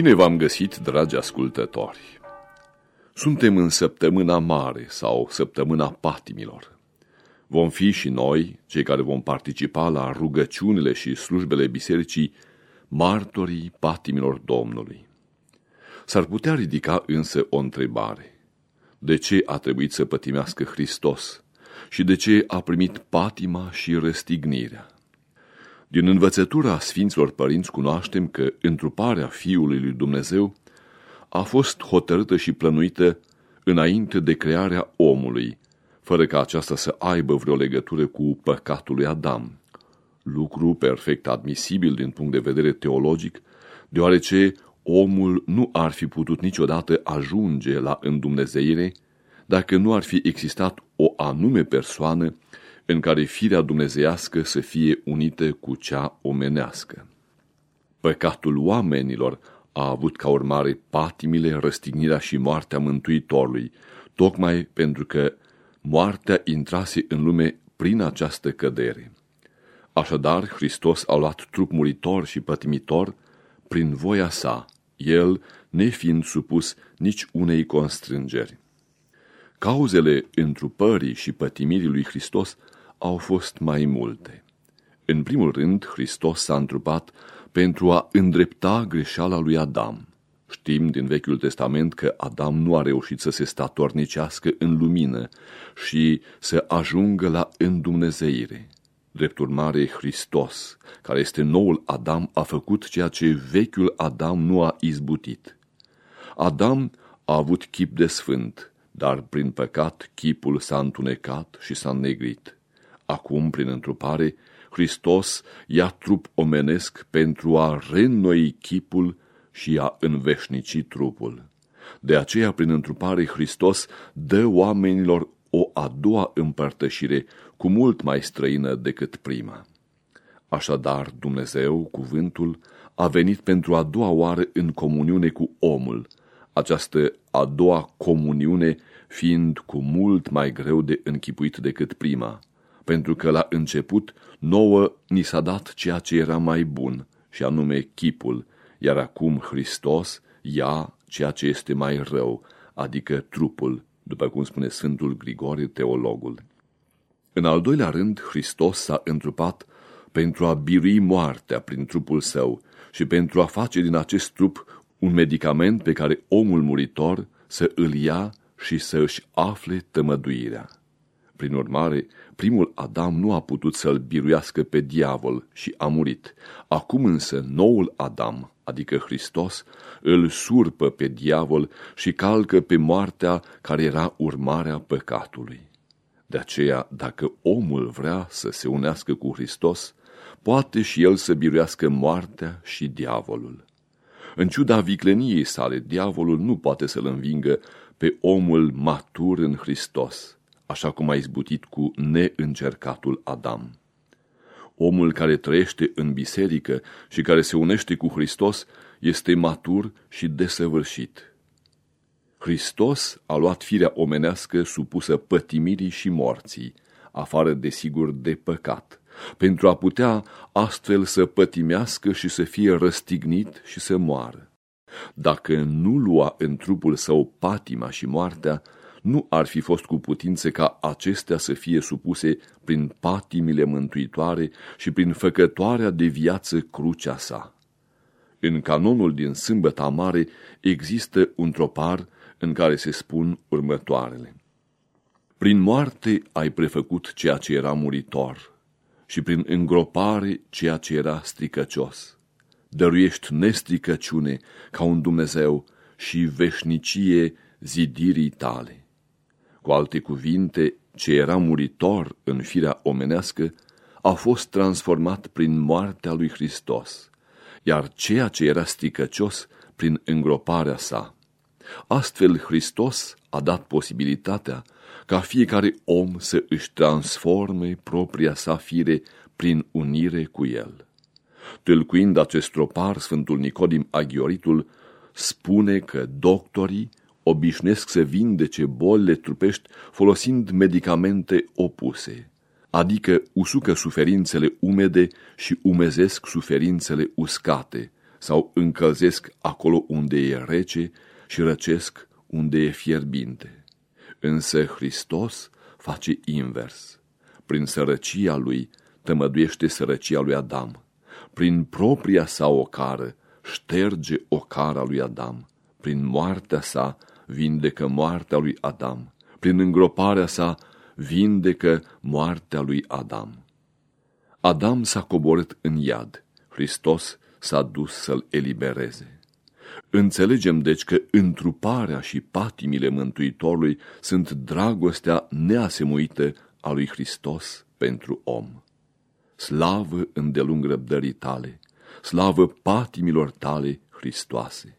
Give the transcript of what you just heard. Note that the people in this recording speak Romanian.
Bine v-am găsit, dragi ascultători! Suntem în săptămâna mare sau săptămâna patimilor. Vom fi și noi, cei care vom participa la rugăciunile și slujbele bisericii, martorii patimilor Domnului. S-ar putea ridica însă o întrebare. De ce a trebuit să pătimească Hristos și de ce a primit patima și răstignirea? Din învățătura Sfinților Părinți cunoaștem că întruparea Fiului lui Dumnezeu a fost hotărâtă și plănuită înainte de crearea omului, fără ca aceasta să aibă vreo legătură cu păcatul lui Adam. Lucru perfect admisibil din punct de vedere teologic, deoarece omul nu ar fi putut niciodată ajunge la îndumnezeire dacă nu ar fi existat o anume persoană în care firea dumnezeiască să fie unită cu cea omenească. Păcatul oamenilor a avut ca urmare patimile, răstignirea și moartea Mântuitorului, tocmai pentru că moartea intrase în lume prin această cădere. Așadar, Hristos a luat trup muritor și pătimitor prin voia sa, el nefiind supus nici unei constrângeri. Cauzele întrupării și pătimirii lui Hristos au fost mai multe. În primul rând, Hristos s-a întrupat pentru a îndrepta greșeala lui Adam. Știm din Vechiul Testament că Adam nu a reușit să se statornicească în lumină și să ajungă la îndumnezeire. Drept urmare, Hristos, care este noul Adam, a făcut ceea ce vechiul Adam nu a izbutit. Adam a avut chip de sfânt, dar prin păcat chipul s-a întunecat și s-a negrit. Acum, prin întrupare, Hristos ia trup omenesc pentru a reînnoi chipul și a înveșnici trupul. De aceea, prin întrupare, Hristos dă oamenilor o a doua împărtășire cu mult mai străină decât prima. Așadar, Dumnezeu, cuvântul, a venit pentru a doua oară în comuniune cu omul, această a doua comuniune fiind cu mult mai greu de închipuit decât prima pentru că la început nouă ni s-a dat ceea ce era mai bun, și anume chipul, iar acum Hristos ia ceea ce este mai rău, adică trupul, după cum spune Sfântul Grigore, teologul. În al doilea rând, Hristos s-a întrupat pentru a birui moartea prin trupul său și pentru a face din acest trup un medicament pe care omul muritor să îl ia și să își afle tămăduirea. Prin urmare, primul Adam nu a putut să-l biruiască pe diavol și a murit. Acum însă noul Adam, adică Hristos, îl surpă pe diavol și calcă pe moartea care era urmarea păcatului. De aceea, dacă omul vrea să se unească cu Hristos, poate și el să biruiască moartea și diavolul. În ciuda vicleniei sale, diavolul nu poate să-l învingă pe omul matur în Hristos, așa cum a izbutit cu neîncercatul Adam. Omul care trăiește în biserică și care se unește cu Hristos este matur și desăvârșit. Hristos a luat firea omenească supusă pătimirii și morții, afară desigur de păcat, pentru a putea astfel să pătimească și să fie răstignit și să moară. Dacă nu lua în trupul său patima și moartea, nu ar fi fost cu putință ca acestea să fie supuse prin patimile mântuitoare și prin făcătoarea de viață crucea sa. În canonul din Sâmbăta Mare există un tropar în care se spun următoarele. Prin moarte ai prefăcut ceea ce era muritor și prin îngropare ceea ce era stricăcios. Dăruiești nestricăciune ca un Dumnezeu și veșnicie zidirii tale. Cu alte cuvinte, ce era muritor în firea omenească a fost transformat prin moartea lui Hristos, iar ceea ce era stricăcios prin îngroparea sa. Astfel Hristos a dat posibilitatea ca fiecare om să își transforme propria sa fire prin unire cu el. Tâlcuind acest tropar, Sfântul Nicodim Aghioritul spune că doctorii obișnuiesc să vindece bolile trupești folosind medicamente opuse, adică usucă suferințele umede și umezesc suferințele uscate, sau încălzesc acolo unde e rece și răcesc unde e fierbinte. Însă Hristos face invers. Prin sărăcia lui tămăduiește sărăcia lui Adam. Prin propria sa ocară șterge ocara lui Adam. Prin moartea sa vindecă moartea lui Adam. Prin îngroparea sa vindecă moartea lui Adam. Adam s-a coborât în iad, Hristos s-a dus să-l elibereze. Înțelegem deci că întruparea și patimile Mântuitorului sunt dragostea neasemuită a lui Hristos pentru om. Slavă îndelung răbdării tale, slavă patimilor tale Hristoase!